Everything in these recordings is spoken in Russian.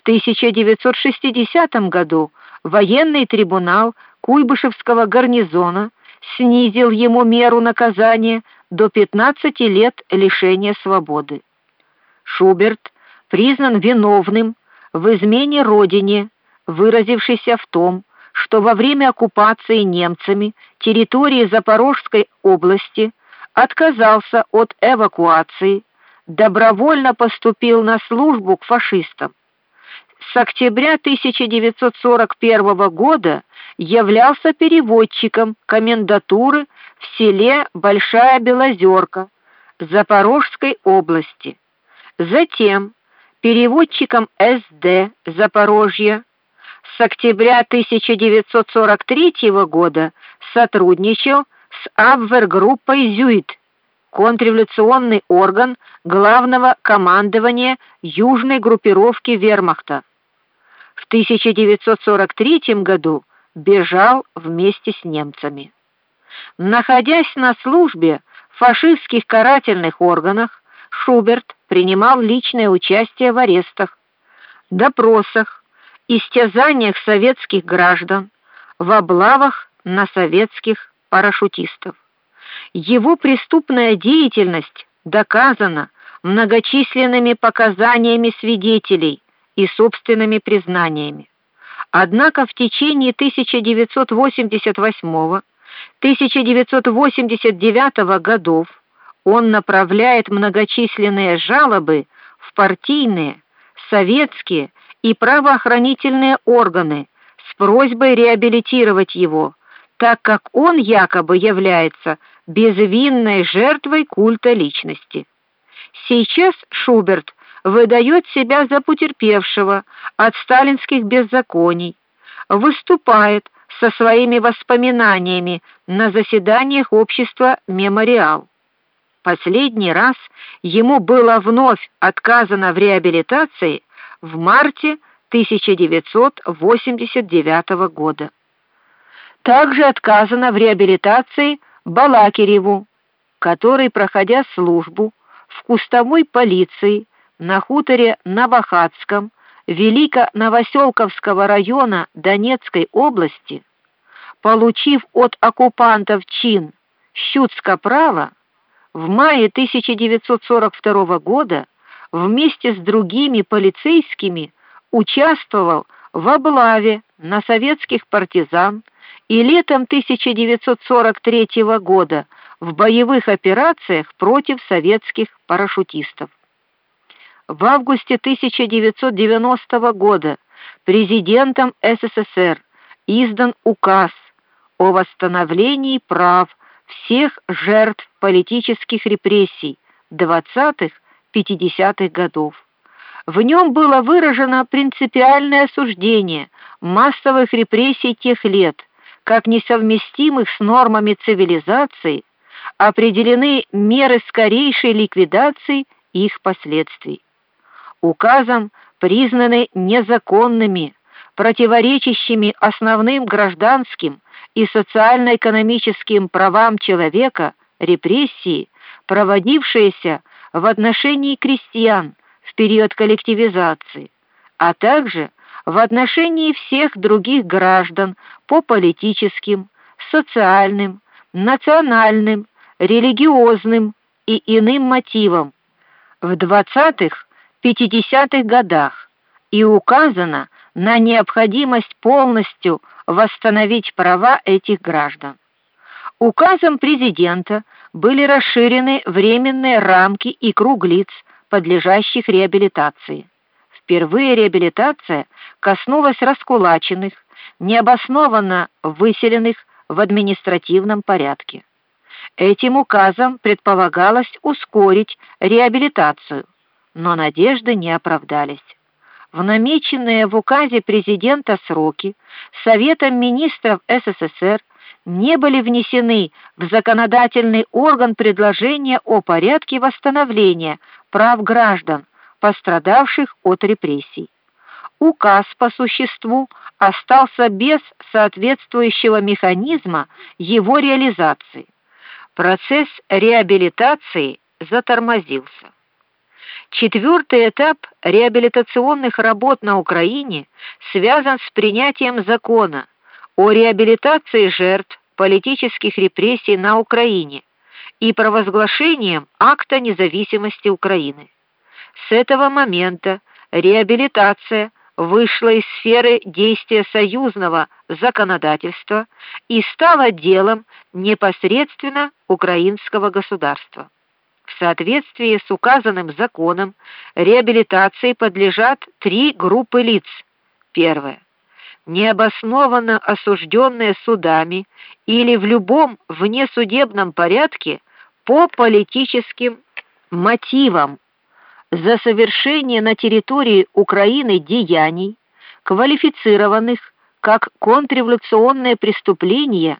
В 1960 году военный трибунал Куйбышевского гарнизона снизил ему меру наказания до 15 лет лишения свободы. Шуберт признан виновным в измене родине, выразившейся в том, что во время оккупации немцами территории Запорожской области отказался от эвакуации, добровольно поступил на службу к фашистам. С октября 1941 года являлся переводчиком комендатуры в селе Большая Белозерка Запорожской области. Затем переводчиком СД Запорожья с октября 1943 года сотрудничал с Абвергруппой Зюит, контрреволюционный орган главного командования южной группировки Вермахта. В 1943 году бежал вместе с немцами. Находясь на службе в фашистских карательных органах, Шуберт принимал личное участие в арестах, допросах, истязаниях советских граждан, в облавах на советских парашютистов. Его преступная деятельность доказана многочисленными показаниями свидетелей и собственными признаниями. Однако в течение 1988-1989 годов он направляет многочисленные жалобы в партийные, советские и правоохранительные органы с просьбой реабилитировать его, так как он якобы является безвинной жертвой культа личности. Сейчас Шуберт выдает себя за потерпевшего от сталинских беззаконий, выступает со своими воспоминаниями на заседаниях общества Мемориал. Последний раз ему было вновь отказано в реабилитации в марте 1989 года. Также отказано в реабилитации Балакиреву, который, проходя службу в кустовой полиции на хуторе Новохатском Велико-Новоселковского района Донецкой области, получив от оккупантов чин щуцкоправа, в мае 1942 года вместе с другими полицейскими участвовал в облаве на советских партизан и летом 1943 года в боевых операциях против советских парашютистов. В августе 1990 года президентом СССР издан указ о восстановлении прав всех жертв политических репрессий 20-50-х годов. В нем было выражено принципиальное осуждение массовых репрессий тех лет, как несовместимых с нормами цивилизации, определены меры скорейшей ликвидации их последствий. Указом признаны незаконными, противоречащими основным гражданским и социально-экономическим правам человека репрессии, проводившиеся в отношении крестьян в период коллективизации, а также в отношении всех других граждан по политическим, социальным, национальным, религиозным и иным мотивам. В 20-50-х годах и указано на необходимость полностью восстановить права этих граждан. Указом президента были расширены временные рамки и круг лиц, подлежащих реабилитации. Впервые реабилитация коснулась раскулаченных, необоснованно выселенных в административном порядке. Этим указом предполагалось ускорить реабилитацию, но надежды не оправдались. В намеченные в указе президента сроки Советом министров СССР не были внесены в законодательный орган предложения о порядке восстановления прав граждан, пострадавших от репрессий. Указ по существу остался без соответствующего механизма его реализации. Процесс реабилитации затормозился. Четвертый этап реабилитационных работ на Украине связан с принятием закона о реабилитации жертв политических репрессий на Украине и провозглашением акта независимости Украины. С этого момента реабилитация вышла из сферы действия союзного законодательства и стала делом непосредственно украинского государства. Соответствии с указанным законом реабилитации подлежат три группы лиц. Первое необоснованно осужденные судами или в любом внесудебном порядке по политическим мотивам за совершение на территории Украины деяний, квалифицированных как контрреволюционные преступления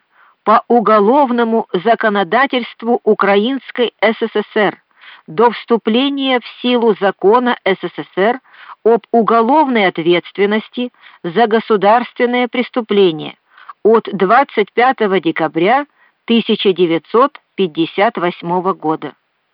по уголовному законодательству Украинской ССР до вступления в силу закона СССР об уголовной ответственности за государственные преступления от 25 декабря 1958 года.